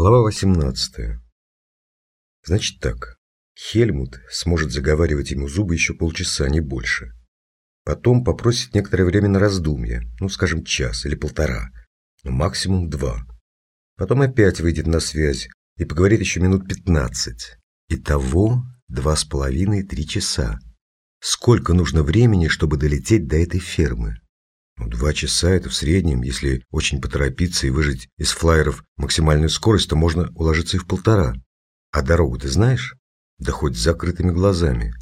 Глава 18. Значит так. Хельмут сможет заговаривать ему зубы еще полчаса, не больше. Потом попросит некоторое время на раздумье, ну, скажем, час или полтора, но максимум два. Потом опять выйдет на связь и поговорит еще минут пятнадцать. Итого два с половиной-три часа. Сколько нужно времени, чтобы долететь до этой фермы? Ну, два часа – это в среднем, если очень поторопиться и выжать из флайеров максимальную скорость, то можно уложиться и в полтора. А дорогу ты знаешь? Да хоть с закрытыми глазами.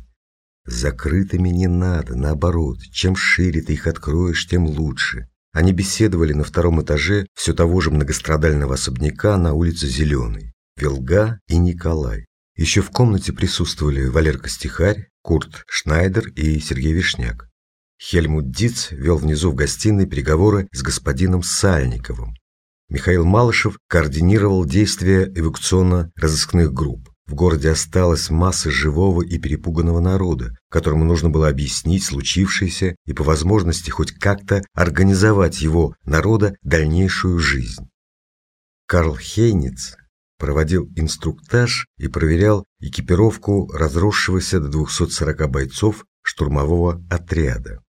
Закрытыми не надо, наоборот. Чем шире ты их откроешь, тем лучше. Они беседовали на втором этаже все того же многострадального особняка на улице Зеленой. Велга и Николай. Еще в комнате присутствовали Валерка Стихарь, Курт Шнайдер и Сергей Вишняк. Хельмут Диц вел внизу в гостиной переговоры с господином Сальниковым. Михаил Малышев координировал действия эвакуационно-розыскных групп. В городе осталась масса живого и перепуганного народа, которому нужно было объяснить случившееся и по возможности хоть как-то организовать его народа дальнейшую жизнь. Карл Хейниц проводил инструктаж и проверял экипировку разросшегося до 240 бойцов штурмового отряда.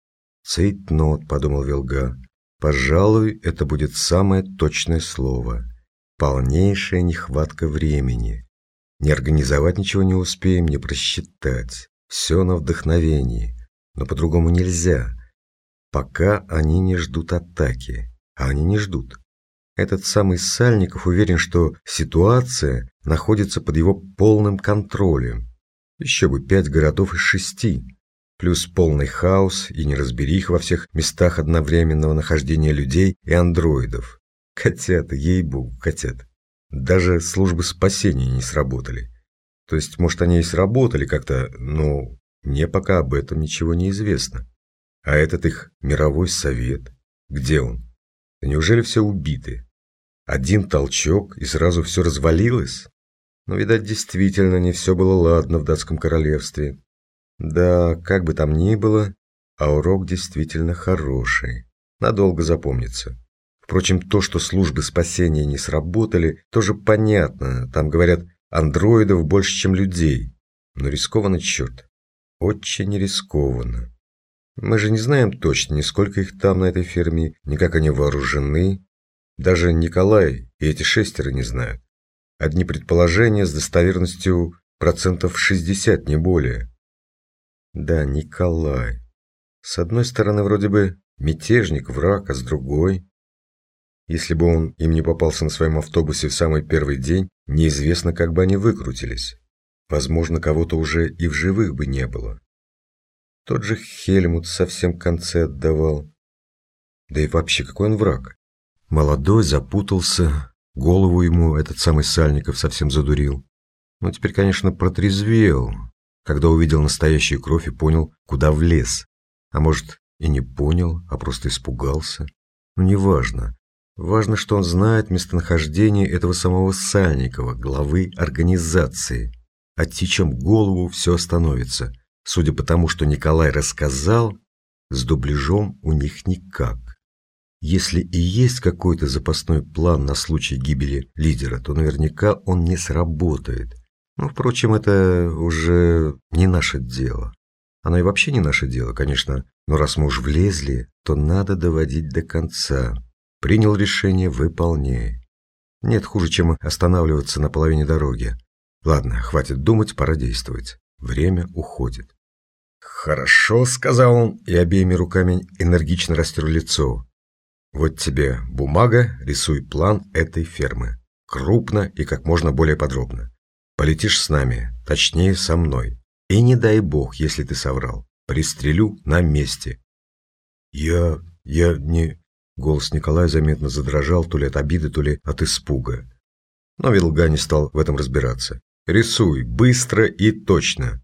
«Цейтнот», — подумал Вилга. «Пожалуй, это будет самое точное слово. Полнейшая нехватка времени. Не организовать ничего не успеем, не просчитать. Все на вдохновении. Но по-другому нельзя. Пока они не ждут атаки. А они не ждут. Этот самый Сальников уверен, что ситуация находится под его полным контролем. Еще бы пять городов из шести плюс полный хаос и неразберих во всех местах одновременного нахождения людей и андроидов. Котята, ей-богу, котят. Даже службы спасения не сработали. То есть, может, они и сработали как-то, но мне пока об этом ничего не известно. А этот их мировой совет, где он? Неужели все убиты? Один толчок, и сразу все развалилось? Но, ну, видать, действительно не все было ладно в датском королевстве. Да, как бы там ни было, а урок действительно хороший. Надолго запомнится. Впрочем, то, что службы спасения не сработали, тоже понятно. Там, говорят, андроидов больше, чем людей. Но рискованно черт. Очень рискованно. Мы же не знаем точно, ни сколько их там на этой ферме, ни как они вооружены. Даже Николай и эти шестеро не знают. Одни предположения с достоверностью процентов 60, не более. Да, Николай. С одной стороны, вроде бы мятежник, враг, а с другой... Если бы он им не попался на своем автобусе в самый первый день, неизвестно, как бы они выкрутились. Возможно, кого-то уже и в живых бы не было. Тот же Хельмут совсем конце отдавал. Да и вообще, какой он враг? Молодой, запутался, голову ему этот самый Сальников совсем задурил. Ну, теперь, конечно, протрезвел, когда увидел настоящую кровь и понял, куда влез. А может, и не понял, а просто испугался. Но ну, неважно. Важно, что он знает местонахождение этого самого Сальникова, главы организации. Оттичем голову все остановится. Судя по тому, что Николай рассказал, с дубляжом у них никак. Если и есть какой-то запасной план на случай гибели лидера, то наверняка он не сработает – ну, впрочем, это уже не наше дело. Оно и вообще не наше дело, конечно, но раз мы уж влезли, то надо доводить до конца. Принял решение, выполняй. Нет хуже, чем останавливаться на половине дороги. Ладно, хватит думать, пора действовать. Время уходит. «Хорошо», — сказал он, и обеими руками энергично растер лицо. «Вот тебе бумага, рисуй план этой фермы. Крупно и как можно более подробно. Полетишь с нами, точнее, со мной. И не дай бог, если ты соврал. Пристрелю на месте. Я... я не... Голос Николая заметно задрожал то ли от обиды, то ли от испуга. Но Вилга не стал в этом разбираться. «Рисуй, быстро и точно.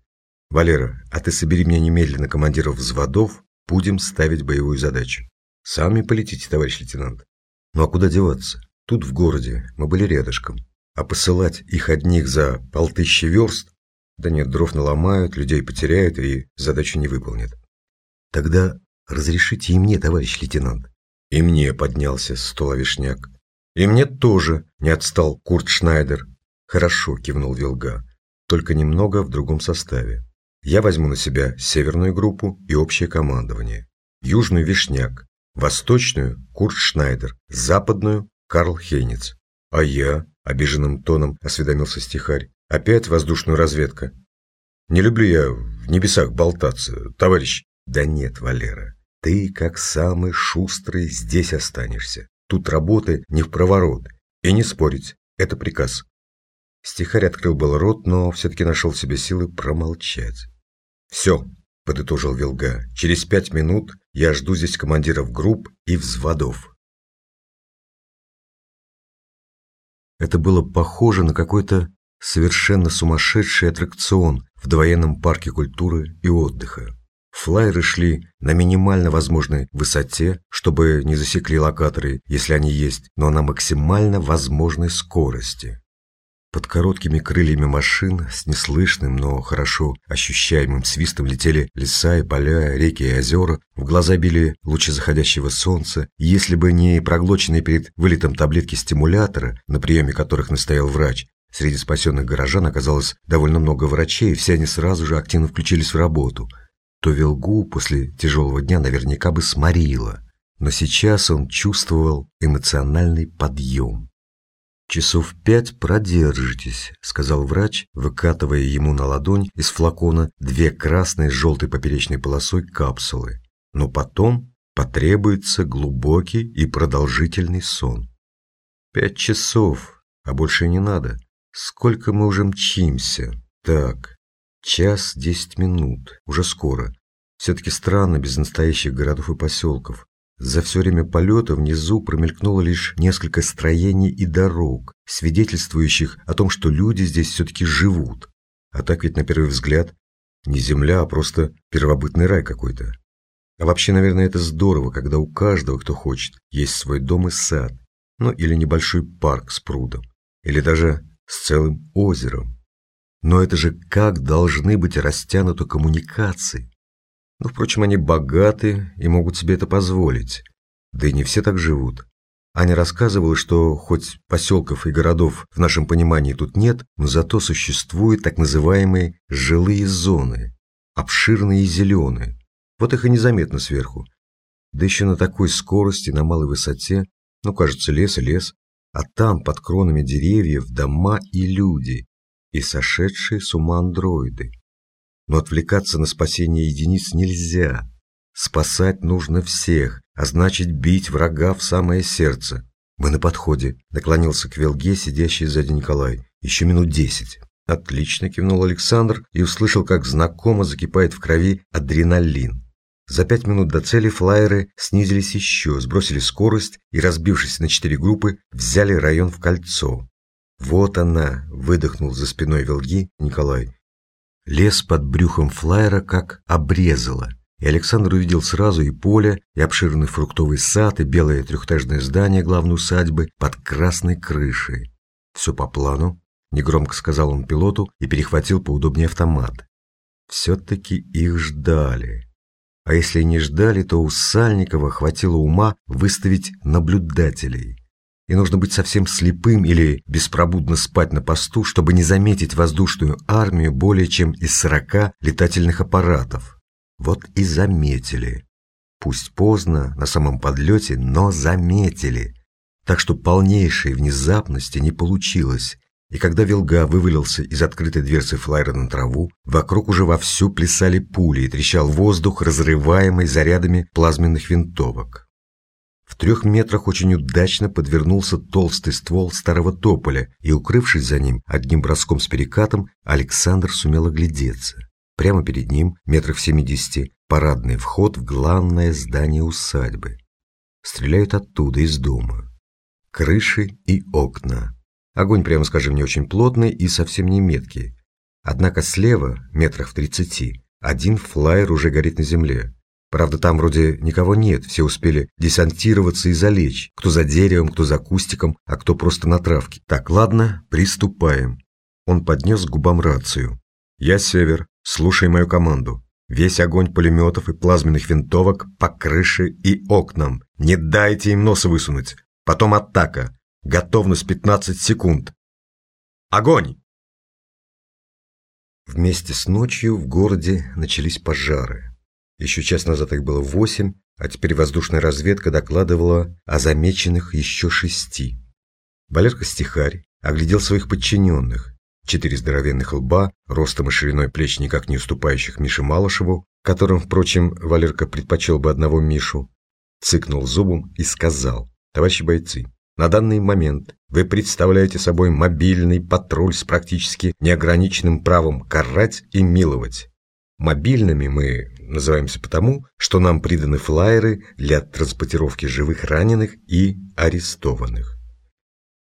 Валера, а ты собери мне немедленно командиров взводов, будем ставить боевую задачу. Сами полетите, товарищ лейтенант. Ну а куда деваться? Тут в городе, мы были рядышком. А посылать их одних за полтыщи верст? Да нет, дров наломают, людей потеряют и задачу не выполнят. Тогда разрешите и мне, товарищ лейтенант. И мне поднялся с стола вишняк. «И мне тоже», – не отстал Курт Шнайдер. «Хорошо», – кивнул Вилга, – «только немного в другом составе. Я возьму на себя северную группу и общее командование. Южную – Вишняк, восточную – Курт Шнайдер, западную – Карл Хейниц. А я, – обиженным тоном осведомился стихарь, – опять воздушную разведка. Не люблю я в небесах болтаться, товарищ. Да нет, Валера, ты, как самый шустрый, здесь останешься. Тут работы не в проворот. И не спорить, это приказ. Стихарь открыл был рот, но все-таки нашел в себе силы промолчать. «Все», – подытожил Вилга, – «через пять минут я жду здесь командиров групп и взводов». Это было похоже на какой-то совершенно сумасшедший аттракцион в довоенном парке культуры и отдыха. Флайеры шли на минимально возможной высоте, чтобы не засекли локаторы, если они есть, но на максимально возможной скорости. Под короткими крыльями машин с неслышным, но хорошо ощущаемым свистом летели леса и поля, реки и озера, в глаза били лучи заходящего солнца, и если бы не проглоченные перед вылетом таблетки стимулятора, на приеме которых настоял врач, среди спасенных горожан оказалось довольно много врачей, и все они сразу же активно включились в работу – то Вилгу после тяжелого дня наверняка бы сморило, но сейчас он чувствовал эмоциональный подъем. «Часов пять продержитесь», — сказал врач, выкатывая ему на ладонь из флакона две красные с желтой поперечной полосой капсулы. Но потом потребуется глубокий и продолжительный сон. «Пять часов, а больше не надо. Сколько мы уже мчимся? Так, Час десять минут, уже скоро. Все-таки странно без настоящих городов и поселков. За все время полета внизу промелькнуло лишь несколько строений и дорог, свидетельствующих о том, что люди здесь все-таки живут. А так ведь на первый взгляд не земля, а просто первобытный рай какой-то. А вообще, наверное, это здорово, когда у каждого, кто хочет, есть свой дом и сад, ну или небольшой парк с прудом, или даже с целым озером. Но это же как должны быть растянуты коммуникации? Ну, впрочем, они богаты и могут себе это позволить. Да и не все так живут. Аня рассказывала, что хоть поселков и городов в нашем понимании тут нет, но зато существуют так называемые жилые зоны, обширные и зеленые. Вот их и незаметно сверху. Да еще на такой скорости, на малой высоте, ну, кажется, лес и лес, а там, под кронами деревьев, дома и люди, и сошедшие с ума андроиды. Но отвлекаться на спасение единиц нельзя. Спасать нужно всех, а значит бить врага в самое сердце. Мы на подходе, наклонился к Велге, сидящий сзади Николай. Еще минут десять. Отлично, кивнул Александр и услышал, как знакомо закипает в крови адреналин. За пять минут до цели флайеры снизились еще, сбросили скорость и, разбившись на четыре группы, взяли район в кольцо. «Вот она!» – выдохнул за спиной Велги Николай. Лес под брюхом флайера как обрезало, и Александр увидел сразу и поле, и обширный фруктовый сад, и белое трехэтажное здание главной усадьбы под красной крышей. «Все по плану», – негромко сказал он пилоту и перехватил поудобнее автомат. Все-таки их ждали. А если не ждали, то у Сальникова хватило ума выставить наблюдателей и нужно быть совсем слепым или беспробудно спать на посту, чтобы не заметить воздушную армию более чем из сорока летательных аппаратов. Вот и заметили. Пусть поздно, на самом подлете, но заметили. Так что полнейшей внезапности не получилось, и когда Вилга вывалился из открытой дверцы флайера на траву, вокруг уже вовсю плясали пули и трещал воздух, разрываемый зарядами плазменных винтовок. Трех метрах очень удачно подвернулся толстый ствол старого тополя, и, укрывшись за ним одним броском с перекатом, Александр сумел оглядеться. Прямо перед ним, метрах в семидесяти, парадный вход в главное здание усадьбы. Стреляют оттуда, из дома. Крыши и окна. Огонь, прямо скажем, не очень плотный и совсем не меткий. Однако слева, метрах в тридцати, один флайер уже горит на земле. Правда, там вроде никого нет, все успели десантироваться и залечь. Кто за деревом, кто за кустиком, а кто просто на травке. Так, ладно, приступаем. Он поднес к губам рацию. «Я Север, слушай мою команду. Весь огонь пулеметов и плазменных винтовок по крыше и окнам. Не дайте им носа высунуть. Потом атака. Готовность 15 секунд. Огонь! Вместе с ночью в городе начались пожары. Еще час назад их было восемь, а теперь воздушная разведка докладывала о замеченных еще шести. Валерка Стихарь оглядел своих подчиненных. Четыре здоровенных лба, ростом и шириной плеч никак не уступающих Мише Малышеву, которым, впрочем, Валерка предпочел бы одного Мишу, цыкнул зубом и сказал, «Товарищи бойцы, на данный момент вы представляете собой мобильный патруль с практически неограниченным правом карать и миловать. Мобильными мы называемся потому, что нам приданы флайеры для транспортировки живых раненых и арестованных.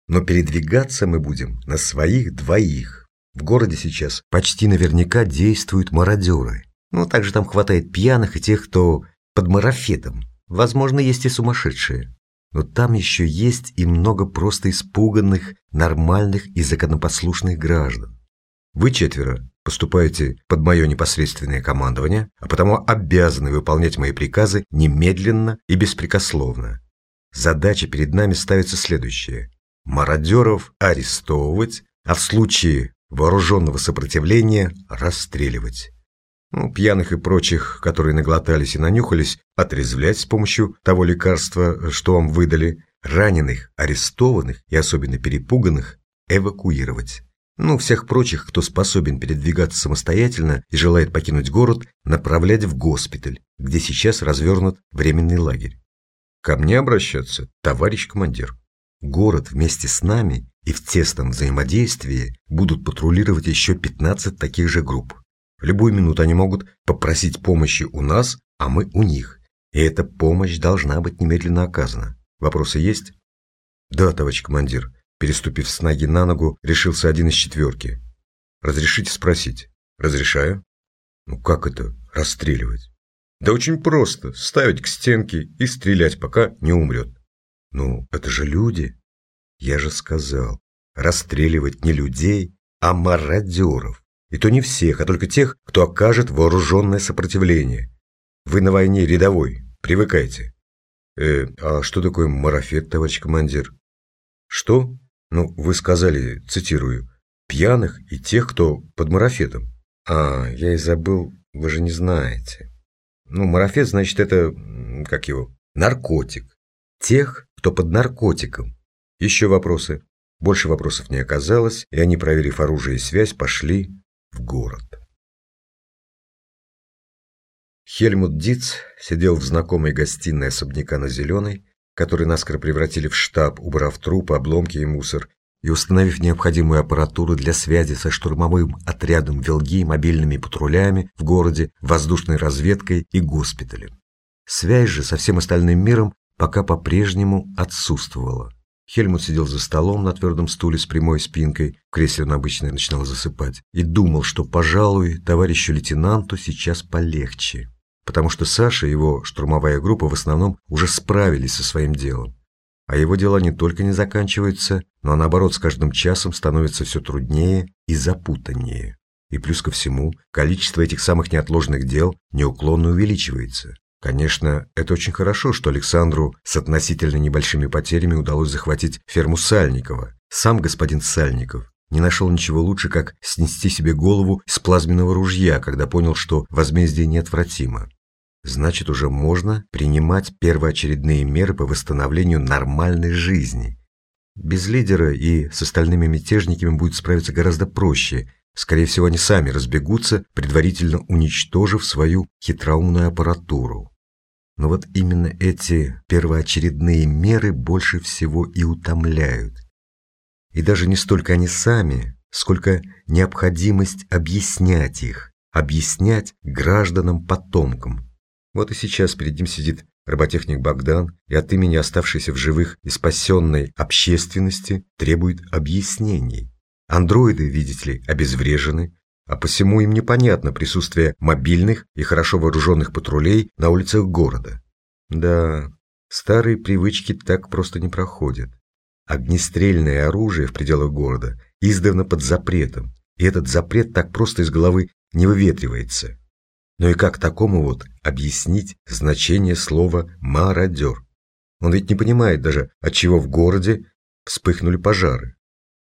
Но передвигаться мы будем на своих двоих. В городе сейчас почти наверняка действуют мародеры. Ну, также там хватает пьяных и тех, кто под марафетом. Возможно, есть и сумасшедшие. Но там еще есть и много просто испуганных, нормальных и законопослушных граждан. Вы четверо поступаете под мое непосредственное командование, а потому обязаны выполнять мои приказы немедленно и беспрекословно. Задача перед нами ставится следующая. Мародеров арестовывать, а в случае вооруженного сопротивления расстреливать. Ну, пьяных и прочих, которые наглотались и нанюхались, отрезвлять с помощью того лекарства, что вам выдали, раненых, арестованных и особенно перепуганных эвакуировать. Ну, всех прочих, кто способен передвигаться самостоятельно и желает покинуть город, направлять в госпиталь, где сейчас развернут временный лагерь. Ко мне обращаться, товарищ командир. Город вместе с нами и в тесном взаимодействии будут патрулировать еще 15 таких же групп. В любую минуту они могут попросить помощи у нас, а мы у них. И эта помощь должна быть немедленно оказана. Вопросы есть? Да, товарищ командир. Переступив с ноги на ногу, решился один из четверки. «Разрешите спросить?» «Разрешаю». «Ну как это расстреливать?» «Да очень просто. Ставить к стенке и стрелять, пока не умрет». «Ну, это же люди». «Я же сказал, расстреливать не людей, а мародеров. И то не всех, а только тех, кто окажет вооруженное сопротивление. Вы на войне рядовой, привыкайте». «Э, а что такое марафет, товарищ командир?» «Что?» Ну, вы сказали, цитирую, пьяных и тех, кто под марафетом. А, я и забыл, вы же не знаете. Ну, марафет, значит, это, как его, наркотик. Тех, кто под наркотиком. Еще вопросы? Больше вопросов не оказалось, и они, проверив оружие и связь, пошли в город. Хельмут Диц сидел в знакомой гостиной особняка на Зеленой, который наскоро превратили в штаб, убрав трупы, обломки и мусор, и установив необходимую аппаратуру для связи со штурмовым отрядом Велги, мобильными патрулями в городе, воздушной разведкой и госпиталем. Связь же со всем остальным миром пока по-прежнему отсутствовала. Хельмут сидел за столом на твердом стуле с прямой спинкой, в кресле он обычно начинал засыпать, и думал, что, пожалуй, товарищу лейтенанту сейчас полегче потому что Саша и его штурмовая группа в основном уже справились со своим делом. А его дела не только не заканчиваются, но наоборот с каждым часом становится все труднее и запутаннее. И плюс ко всему, количество этих самых неотложных дел неуклонно увеличивается. Конечно, это очень хорошо, что Александру с относительно небольшими потерями удалось захватить ферму Сальникова. Сам господин Сальников не нашел ничего лучше, как снести себе голову с плазменного ружья, когда понял, что возмездие неотвратимо. Значит, уже можно принимать первоочередные меры по восстановлению нормальной жизни. Без лидера и с остальными мятежниками будет справиться гораздо проще. Скорее всего, они сами разбегутся, предварительно уничтожив свою хитроумную аппаратуру. Но вот именно эти первоочередные меры больше всего и утомляют. И даже не столько они сами, сколько необходимость объяснять их, объяснять гражданам-потомкам. Вот и сейчас перед ним сидит роботехник Богдан и от имени оставшейся в живых и спасенной общественности требует объяснений. Андроиды, видите ли, обезврежены, а посему им непонятно присутствие мобильных и хорошо вооруженных патрулей на улицах города. Да, старые привычки так просто не проходят. Огнестрельное оружие в пределах города издавна под запретом, и этот запрет так просто из головы не выветривается. Но и как такому вот объяснить значение слова «мародер»? Он ведь не понимает даже, отчего в городе Вспыхнули пожары.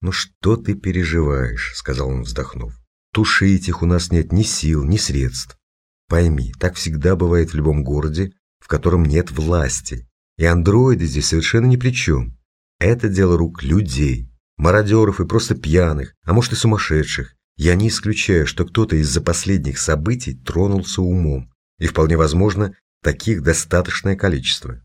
«Ну что ты переживаешь?» – сказал он, вздохнув. «Тушить их у нас нет ни сил, ни средств. Пойми, так всегда бывает в любом городе, в котором нет власти. И андроиды здесь совершенно ни при чем. Это дело рук людей, мародеров и просто пьяных, а может и сумасшедших. Я не исключаю, что кто-то из-за последних событий тронулся умом. И вполне возможно, таких достаточное количество.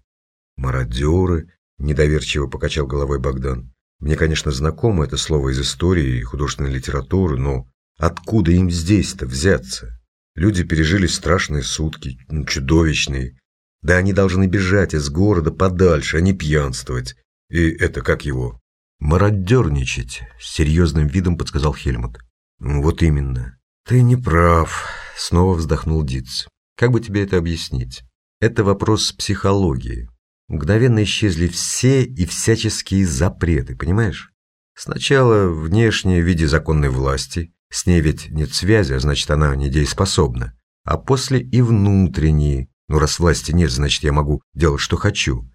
Мародеры, недоверчиво покачал головой Богдан. Мне, конечно, знакомо это слово из истории и художественной литературы, но откуда им здесь-то взяться? Люди пережили страшные сутки, чудовищные. Да они должны бежать из города подальше, а не пьянствовать. И это как его? Мародерничать, с серьезным видом подсказал Хельмут. Вот именно. Ты не прав, снова вздохнул Диц. Как бы тебе это объяснить? Это вопрос психологии. Мгновенно исчезли все и всяческие запреты, понимаешь? Сначала внешнее в виде законной власти, с ней ведь нет связи, а значит она недееспособна. А после и внутренние, ну раз власти нет, значит я могу делать, что хочу.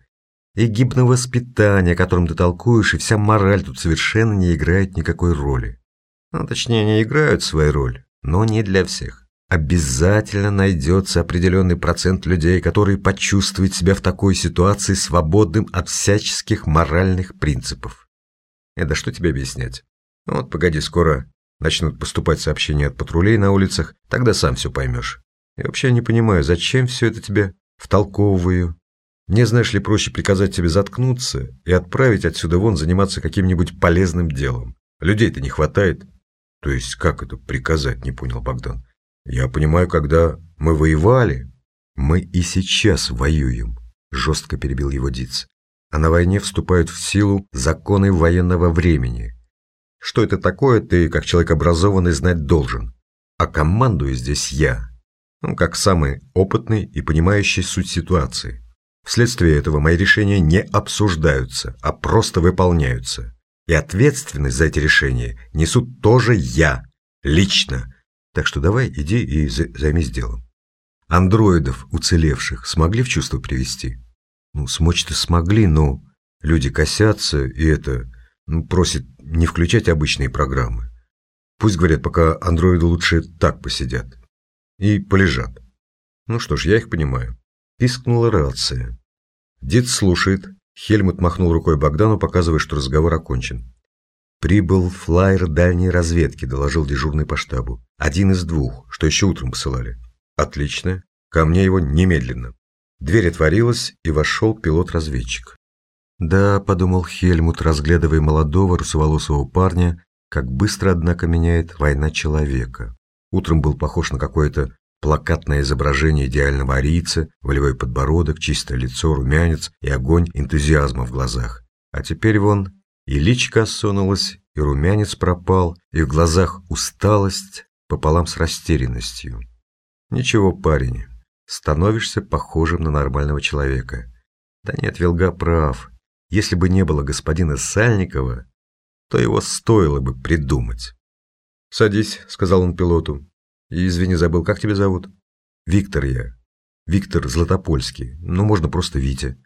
И гипновоспитание, о котором ты толкуешь, и вся мораль тут совершенно не играет никакой роли. Ну, точнее, не играют свою роль, но не для всех. Обязательно найдется определенный процент людей, которые почувствуют себя в такой ситуации свободным от всяческих моральных принципов. Это что тебе объяснять? Ну вот погоди, скоро начнут поступать сообщения от патрулей на улицах, тогда сам все поймешь. Я вообще не понимаю, зачем все это тебе втолковываю. Мне, знаешь ли, проще приказать тебе заткнуться и отправить отсюда вон заниматься каким-нибудь полезным делом. Людей-то не хватает. То есть, как это приказать, не понял Богдан. Я понимаю, когда мы воевали, мы и сейчас воюем, жестко перебил его Диц. А на войне вступают в силу законы военного времени. Что это такое, ты, как человек образованный, знать должен. А командую здесь я, ну, как самый опытный и понимающий суть ситуации. Вследствие этого мои решения не обсуждаются, а просто выполняются. И ответственность за эти решения несу тоже я, лично. Так что давай иди и займись делом. Андроидов, уцелевших, смогли в чувство привести? Ну, смочь-то смогли, но люди косятся, и это ну, просят не включать обычные программы. Пусть, говорят, пока андроиды лучше так посидят. И полежат. Ну что ж, я их понимаю. Пискнула рация. Дед слушает. Хельмут махнул рукой Богдану, показывая, что разговор окончен. «Прибыл флайер дальней разведки», – доложил дежурный по штабу. «Один из двух, что еще утром посылали». «Отлично. Ко мне его немедленно». Дверь отворилась, и вошел пилот-разведчик. «Да», – подумал Хельмут, разглядывая молодого русоволосого парня, как быстро, однако, меняет война человека. Утром был похож на какое-то плакатное изображение идеального арийца, волевой подбородок, чистое лицо, румянец и огонь энтузиазма в глазах. А теперь вон и личка осунулась, и румянец пропал, и в глазах усталость пополам с растерянностью. Ничего, парень, становишься похожим на нормального человека. Да нет, Вилга прав. Если бы не было господина Сальникова, то его стоило бы придумать. «Садись», — сказал он пилоту. «И извини, забыл, как тебя зовут?» «Виктор я. Виктор Златопольский. Ну, можно просто Витя.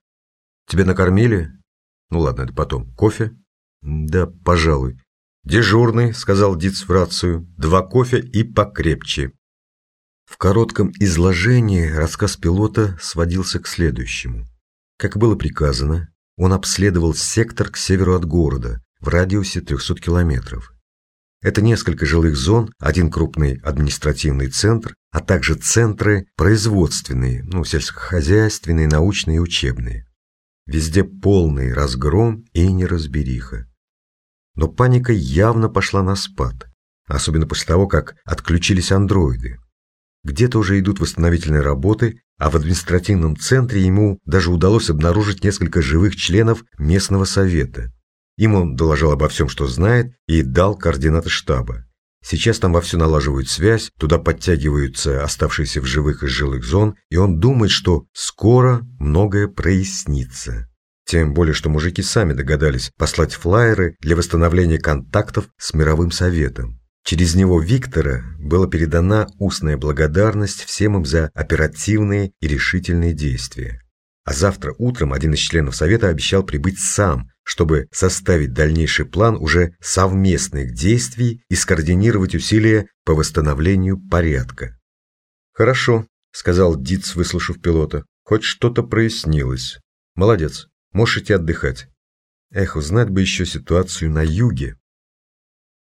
Тебя накормили?» «Ну ладно, это потом. Кофе?» «Да, пожалуй». «Дежурный», — сказал Диц в рацию, — «два кофе и покрепче». В коротком изложении рассказ пилота сводился к следующему. Как было приказано, он обследовал сектор к северу от города, в радиусе 300 километров. Это несколько жилых зон, один крупный административный центр, а также центры производственные, ну, сельскохозяйственные, научные и учебные. Везде полный разгром и неразбериха. Но паника явно пошла на спад, особенно после того, как отключились андроиды. Где-то уже идут восстановительные работы, а в административном центре ему даже удалось обнаружить несколько живых членов местного совета. Им он доложил обо всем, что знает, и дал координаты штаба. Сейчас там вовсю налаживают связь, туда подтягиваются оставшиеся в живых из жилых зон, и он думает, что скоро многое прояснится. Тем более, что мужики сами догадались послать флайеры для восстановления контактов с мировым советом. Через него Виктора была передана устная благодарность всем им за оперативные и решительные действия. А завтра утром один из членов совета обещал прибыть сам, чтобы составить дальнейший план уже совместных действий и скоординировать усилия по восстановлению порядка. «Хорошо», — сказал Диц, выслушав пилота. «Хоть что-то прояснилось. Молодец, можешь идти отдыхать. Эх, узнать бы еще ситуацию на юге».